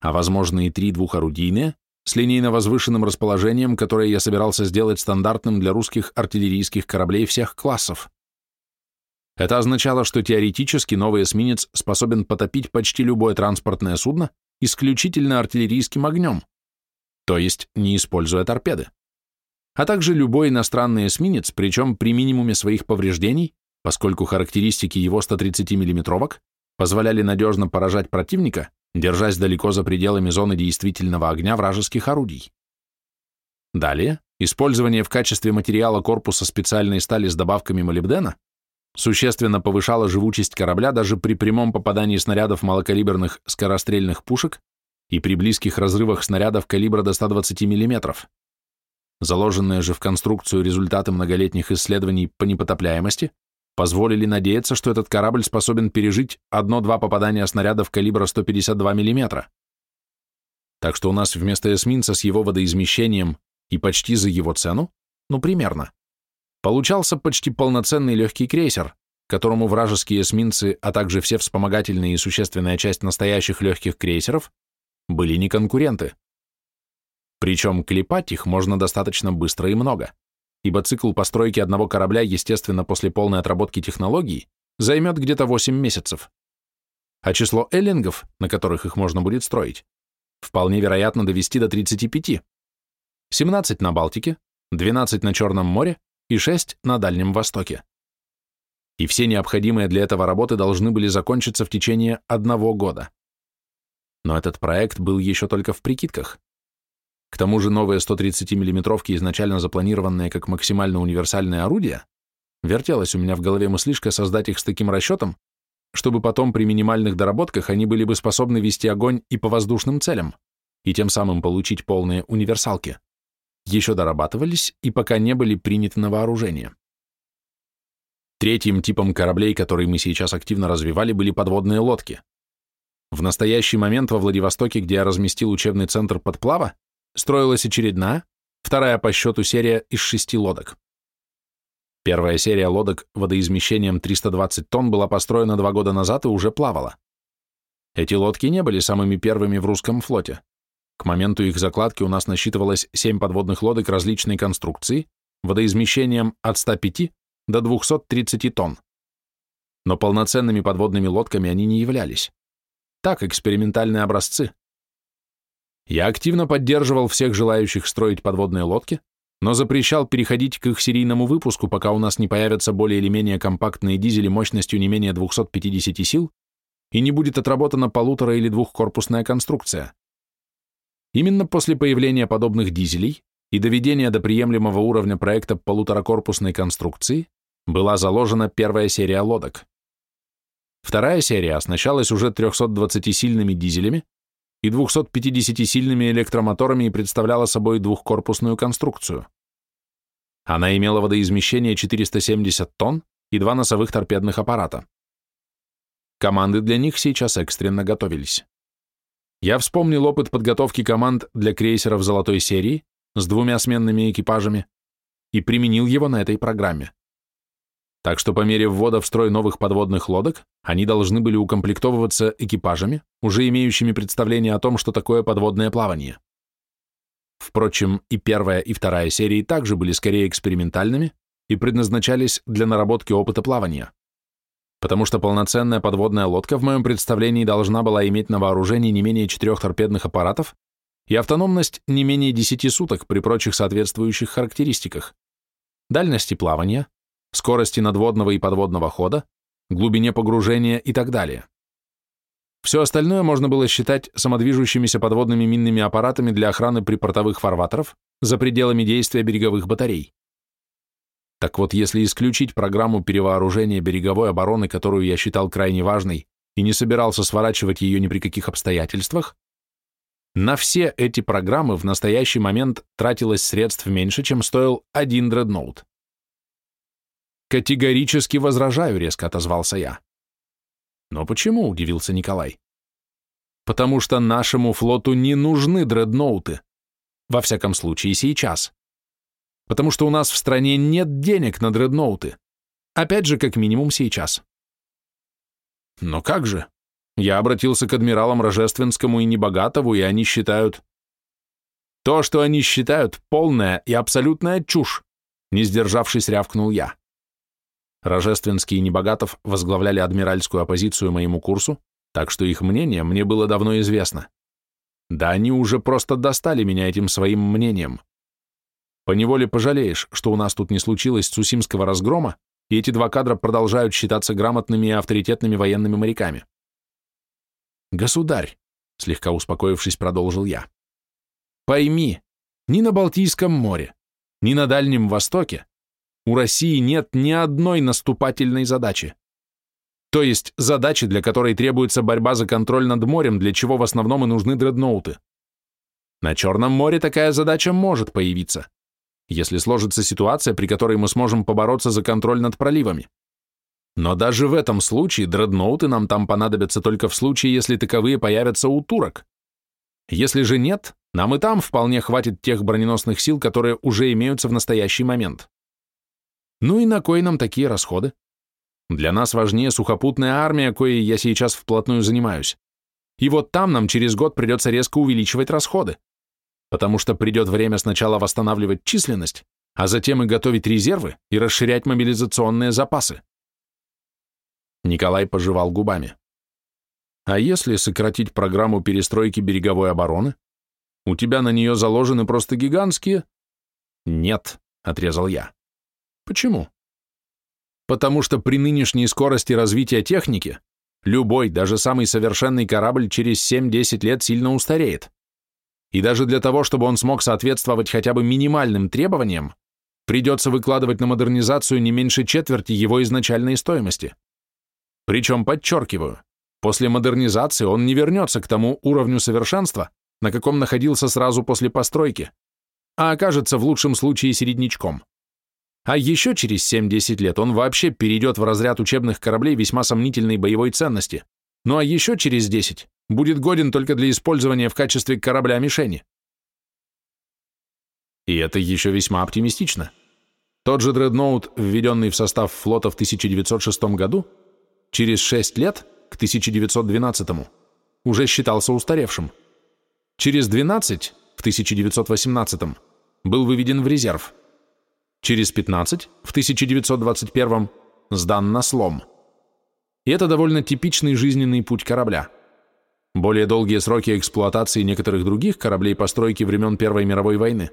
а возможно и три двухорудийные, с линейно-возвышенным расположением, которое я собирался сделать стандартным для русских артиллерийских кораблей всех классов. Это означало, что теоретически новый эсминец способен потопить почти любое транспортное судно исключительно артиллерийским огнем, то есть не используя торпеды, а также любой иностранный эсминец, причем при минимуме своих повреждений, поскольку характеристики его 130 миллиметровок позволяли надежно поражать противника держась далеко за пределами зоны действительного огня вражеских орудий. Далее, использование в качестве материала корпуса специальной стали с добавками молибдена существенно повышало живучесть корабля даже при прямом попадании снарядов малокалиберных скорострельных пушек и при близких разрывах снарядов калибра до 120 мм. Заложенные же в конструкцию результаты многолетних исследований по непотопляемости позволили надеяться, что этот корабль способен пережить одно-два попадания снарядов калибра 152 мм. Так что у нас вместо эсминца с его водоизмещением и почти за его цену, ну примерно, получался почти полноценный легкий крейсер, которому вражеские эсминцы, а также все вспомогательные и существенная часть настоящих легких крейсеров были не конкуренты. Причем клепать их можно достаточно быстро и много ибо цикл постройки одного корабля, естественно, после полной отработки технологий, займет где-то 8 месяцев. А число эллингов, на которых их можно будет строить, вполне вероятно довести до 35. 17 на Балтике, 12 на Черном море и 6 на Дальнем Востоке. и все необходимые для этого работы должны были закончиться в течение одного года. Но этот проект был еще только в прикидках. К тому же новые 130 миллиметровки, изначально запланированные как максимально универсальные орудия, вертелась у меня в голове мыслишка создать их с таким расчетом, чтобы потом при минимальных доработках они были бы способны вести огонь и по воздушным целям, и тем самым получить полные универсалки. Еще дорабатывались и пока не были приняты на вооружение. Третьим типом кораблей, который мы сейчас активно развивали, были подводные лодки. В настоящий момент во Владивостоке, где я разместил учебный центр подплава, строилась очередная, вторая по счету серия из шести лодок. Первая серия лодок водоизмещением 320 тонн была построена два года назад и уже плавала. Эти лодки не были самыми первыми в русском флоте. К моменту их закладки у нас насчитывалось 7 подводных лодок различной конструкции, водоизмещением от 105 до 230 тонн. Но полноценными подводными лодками они не являлись. Так, экспериментальные образцы. Я активно поддерживал всех желающих строить подводные лодки, но запрещал переходить к их серийному выпуску, пока у нас не появятся более или менее компактные дизели мощностью не менее 250 сил и не будет отработана полутора- или двухкорпусная конструкция. Именно после появления подобных дизелей и доведения до приемлемого уровня проекта полуторакорпусной конструкции была заложена первая серия лодок. Вторая серия оснащалась уже 320-сильными дизелями и 250-сильными электромоторами и представляла собой двухкорпусную конструкцию. Она имела водоизмещение 470 тонн и два носовых торпедных аппарата. Команды для них сейчас экстренно готовились. Я вспомнил опыт подготовки команд для крейсеров золотой серии с двумя сменными экипажами и применил его на этой программе. Так что по мере ввода в строй новых подводных лодок они должны были укомплектовываться экипажами, уже имеющими представление о том, что такое подводное плавание. Впрочем, и первая, и вторая серии также были скорее экспериментальными и предназначались для наработки опыта плавания. Потому что полноценная подводная лодка в моем представлении должна была иметь на вооружении не менее четырех торпедных аппаратов и автономность не менее 10 суток при прочих соответствующих характеристиках, дальности плавания, скорости надводного и подводного хода, глубине погружения и так далее. Все остальное можно было считать самодвижущимися подводными минными аппаратами для охраны припортовых фарватеров за пределами действия береговых батарей. Так вот, если исключить программу перевооружения береговой обороны, которую я считал крайне важной и не собирался сворачивать ее ни при каких обстоятельствах, на все эти программы в настоящий момент тратилось средств меньше, чем стоил один дредноут. «Категорически возражаю», — резко отозвался я. «Но почему?» — удивился Николай. «Потому что нашему флоту не нужны дредноуты. Во всяком случае, сейчас. Потому что у нас в стране нет денег на дредноуты. Опять же, как минимум сейчас». «Но как же?» Я обратился к адмиралам Рожественскому и Небогатову, и они считают... То, что они считают, полная и абсолютная чушь, не сдержавшись, рявкнул я. Рожественский и Небогатов возглавляли адмиральскую оппозицию моему курсу, так что их мнение мне было давно известно. Да они уже просто достали меня этим своим мнением. Поневоле пожалеешь, что у нас тут не случилось Цусимского разгрома, и эти два кадра продолжают считаться грамотными и авторитетными военными моряками. «Государь», — слегка успокоившись, продолжил я, — «пойми, ни на Балтийском море, ни на Дальнем Востоке у России нет ни одной наступательной задачи. То есть задачи, для которой требуется борьба за контроль над морем, для чего в основном и нужны дредноуты. На Черном море такая задача может появиться, если сложится ситуация, при которой мы сможем побороться за контроль над проливами. Но даже в этом случае дредноуты нам там понадобятся только в случае, если таковые появятся у турок. Если же нет, нам и там вполне хватит тех броненосных сил, которые уже имеются в настоящий момент. Ну и на кой нам такие расходы? Для нас важнее сухопутная армия, коей я сейчас вплотную занимаюсь. И вот там нам через год придется резко увеличивать расходы, потому что придет время сначала восстанавливать численность, а затем и готовить резервы и расширять мобилизационные запасы. Николай пожевал губами. А если сократить программу перестройки береговой обороны? У тебя на нее заложены просто гигантские... Нет, отрезал я. Почему? Потому что при нынешней скорости развития техники любой, даже самый совершенный корабль через 7-10 лет сильно устареет. И даже для того, чтобы он смог соответствовать хотя бы минимальным требованиям, придется выкладывать на модернизацию не меньше четверти его изначальной стоимости. Причем, подчеркиваю, после модернизации он не вернется к тому уровню совершенства, на каком находился сразу после постройки, а окажется в лучшем случае середнячком. А еще через 7-10 лет он вообще перейдет в разряд учебных кораблей весьма сомнительной боевой ценности. Ну а еще через 10 будет годен только для использования в качестве корабля-мишени. И это еще весьма оптимистично. Тот же дредноут, введенный в состав флота в 1906 году, через 6 лет, к 1912 уже считался устаревшим. Через 12, в 1918 был выведен в резерв. Через 15, в 1921 сдан на слом. И это довольно типичный жизненный путь корабля. Более долгие сроки эксплуатации некоторых других кораблей постройки времен Первой мировой войны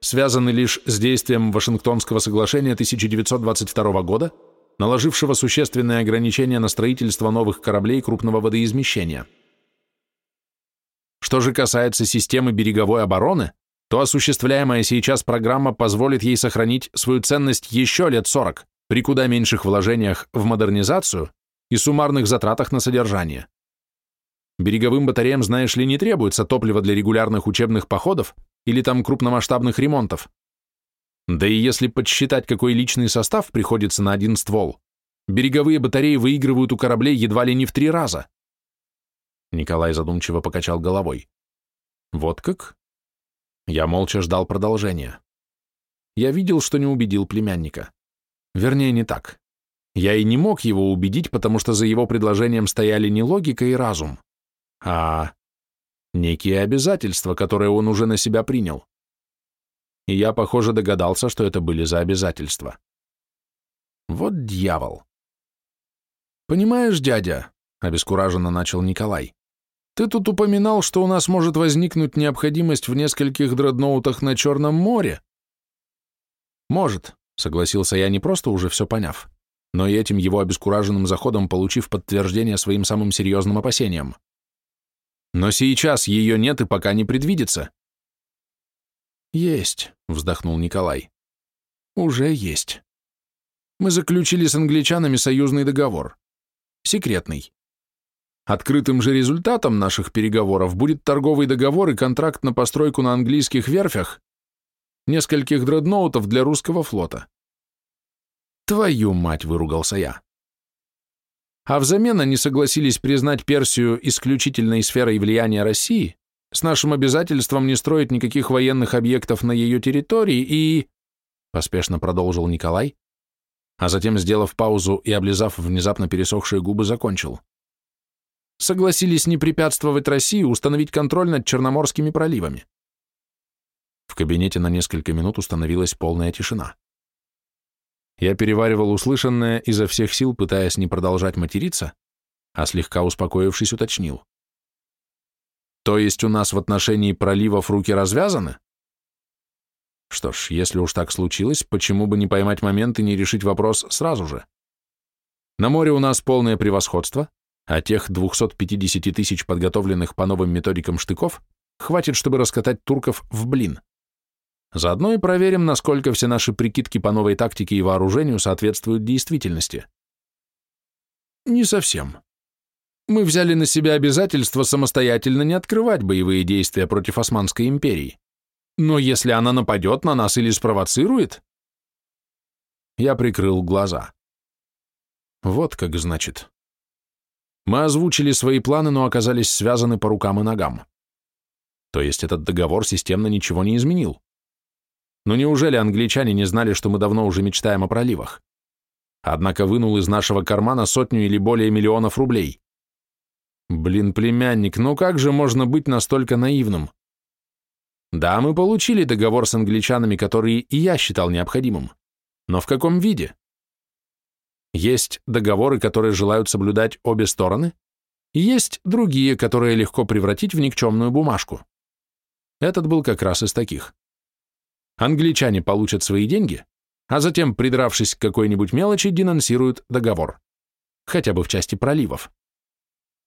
связаны лишь с действием Вашингтонского соглашения 1922 года, наложившего существенные ограничения на строительство новых кораблей крупного водоизмещения. Что же касается системы береговой обороны, то осуществляемая сейчас программа позволит ей сохранить свою ценность еще лет 40 при куда меньших вложениях в модернизацию и суммарных затратах на содержание. Береговым батареям, знаешь ли, не требуется топливо для регулярных учебных походов или там крупномасштабных ремонтов. Да и если подсчитать, какой личный состав приходится на один ствол, береговые батареи выигрывают у кораблей едва ли не в три раза. Николай задумчиво покачал головой. Вот как? Я молча ждал продолжения. Я видел, что не убедил племянника. Вернее, не так. Я и не мог его убедить, потому что за его предложением стояли не логика и разум, а некие обязательства, которые он уже на себя принял. И я, похоже, догадался, что это были за обязательства. Вот дьявол. «Понимаешь, дядя», — обескураженно начал Николай, «ты тут упоминал, что у нас может возникнуть необходимость в нескольких дредноутах на Черном море». «Может», — согласился я, не просто уже все поняв, но и этим его обескураженным заходом получив подтверждение своим самым серьезным опасениям. Но сейчас ее нет и пока не предвидится. Есть, вздохнул Николай. Уже есть. Мы заключили с англичанами союзный договор. Секретный. Открытым же результатом наших переговоров будет торговый договор и контракт на постройку на английских верфях нескольких дредноутов для русского флота. Твою мать, выругался я а взамен они согласились признать Персию исключительной сферой влияния России, с нашим обязательством не строить никаких военных объектов на ее территории и...» Поспешно продолжил Николай, а затем, сделав паузу и облизав внезапно пересохшие губы, закончил. «Согласились не препятствовать России установить контроль над Черноморскими проливами». В кабинете на несколько минут установилась полная тишина. Я переваривал услышанное изо всех сил, пытаясь не продолжать материться, а слегка успокоившись, уточнил. То есть у нас в отношении проливов руки развязаны? Что ж, если уж так случилось, почему бы не поймать момент и не решить вопрос сразу же? На море у нас полное превосходство, а тех 250 тысяч подготовленных по новым методикам штыков хватит, чтобы раскатать турков в блин. Заодно и проверим, насколько все наши прикидки по новой тактике и вооружению соответствуют действительности. Не совсем. Мы взяли на себя обязательство самостоятельно не открывать боевые действия против Османской империи. Но если она нападет на нас или спровоцирует... Я прикрыл глаза. Вот как значит. Мы озвучили свои планы, но оказались связаны по рукам и ногам. То есть этот договор системно ничего не изменил. Но неужели англичане не знали, что мы давно уже мечтаем о проливах? Однако вынул из нашего кармана сотню или более миллионов рублей. Блин, племянник, ну как же можно быть настолько наивным? Да, мы получили договор с англичанами, который и я считал необходимым. Но в каком виде? Есть договоры, которые желают соблюдать обе стороны, и есть другие, которые легко превратить в никчемную бумажку. Этот был как раз из таких. Англичане получат свои деньги, а затем, придравшись к какой-нибудь мелочи, денонсируют договор. Хотя бы в части проливов.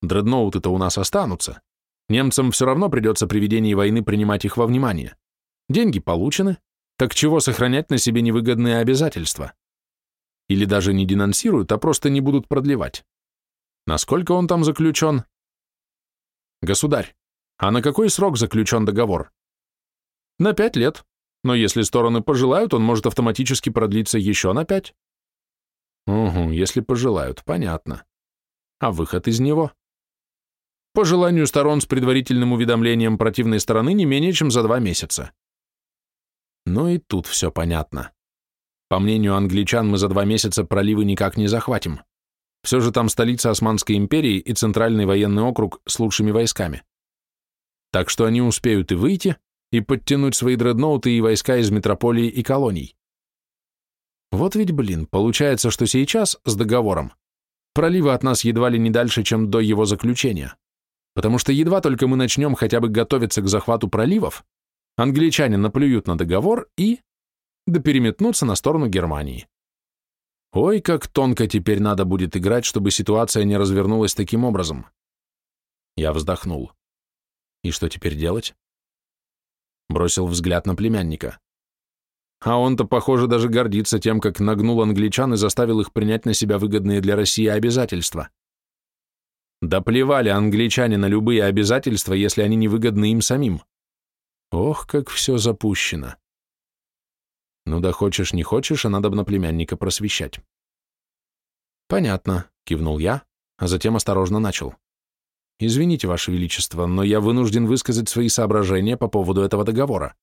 Дредноуты-то у нас останутся. Немцам все равно придется при ведении войны принимать их во внимание. Деньги получены, так чего сохранять на себе невыгодные обязательства? Или даже не денонсируют, а просто не будут продлевать. Насколько он там заключен? Государь, а на какой срок заключен договор? На пять лет, но если стороны пожелают, он может автоматически продлиться еще на пять. Угу, если пожелают, понятно. А выход из него? По желанию сторон с предварительным уведомлением противной стороны не менее чем за два месяца. Ну и тут все понятно. По мнению англичан, мы за два месяца проливы никак не захватим. Все же там столица Османской империи и центральный военный округ с лучшими войсками. Так что они успеют и выйти, и подтянуть свои дредноуты и войска из метрополии и колоний. Вот ведь, блин, получается, что сейчас, с договором, проливы от нас едва ли не дальше, чем до его заключения. Потому что едва только мы начнем хотя бы готовиться к захвату проливов, англичане наплюют на договор и... да переметнутся на сторону Германии. Ой, как тонко теперь надо будет играть, чтобы ситуация не развернулась таким образом. Я вздохнул. И что теперь делать? Бросил взгляд на племянника. А он-то, похоже, даже гордится тем, как нагнул англичан и заставил их принять на себя выгодные для России обязательства. Да плевали англичане на любые обязательства, если они не выгодны им самим. Ох, как все запущено. Ну да хочешь, не хочешь, а надо бы на племянника просвещать. Понятно, кивнул я, а затем осторожно начал. Извините, Ваше Величество, но я вынужден высказать свои соображения по поводу этого договора.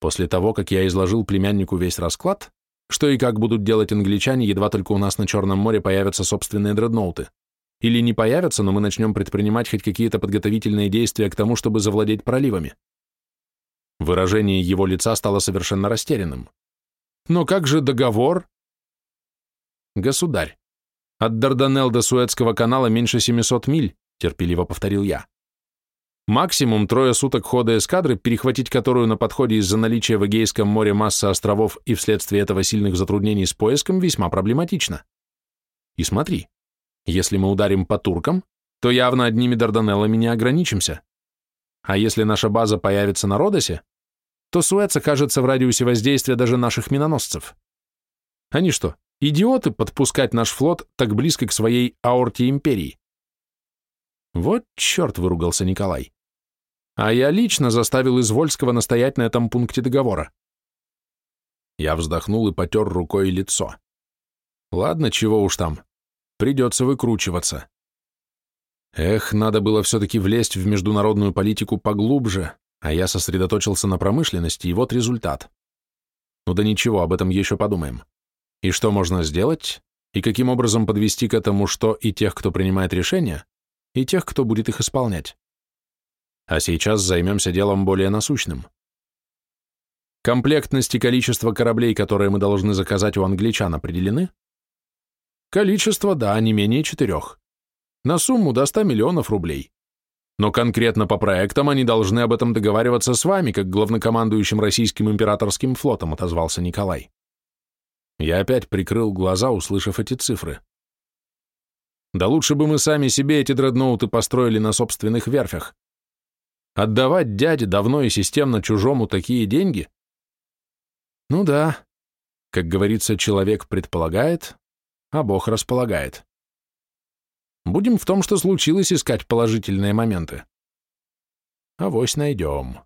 После того, как я изложил племяннику весь расклад, что и как будут делать англичане, едва только у нас на Черном море появятся собственные дредноуты. Или не появятся, но мы начнем предпринимать хоть какие-то подготовительные действия к тому, чтобы завладеть проливами. Выражение его лица стало совершенно растерянным. Но как же договор? Государь, от Дарданелл до Суэцкого канала меньше 700 миль, терпеливо повторил я. Максимум трое суток хода эскадры, перехватить которую на подходе из-за наличия в Эгейском море массы островов и вследствие этого сильных затруднений с поиском, весьма проблематично. И смотри, если мы ударим по туркам, то явно одними Дарданеллами не ограничимся. А если наша база появится на Родосе, то Суэц окажется в радиусе воздействия даже наших миноносцев. Они что, идиоты подпускать наш флот так близко к своей аорте империи? Вот черт, выругался Николай. А я лично заставил Извольского настоять на этом пункте договора. Я вздохнул и потер рукой лицо. Ладно, чего уж там. Придется выкручиваться. Эх, надо было все-таки влезть в международную политику поглубже, а я сосредоточился на промышленности, и вот результат. Ну да ничего, об этом еще подумаем. И что можно сделать, и каким образом подвести к этому что и тех, кто принимает решения, и тех, кто будет их исполнять. А сейчас займемся делом более насущным. Комплектность и количество кораблей, которые мы должны заказать у англичан, определены? Количество, да, не менее четырех. На сумму до 100 миллионов рублей. Но конкретно по проектам они должны об этом договариваться с вами, как главнокомандующим российским императорским флотом, отозвался Николай. Я опять прикрыл глаза, услышав эти цифры. Да лучше бы мы сами себе эти дредноуты построили на собственных верфях. Отдавать дяде давно и системно чужому такие деньги? Ну да, как говорится, человек предполагает, а Бог располагает. Будем в том, что случилось, искать положительные моменты. Авось найдем.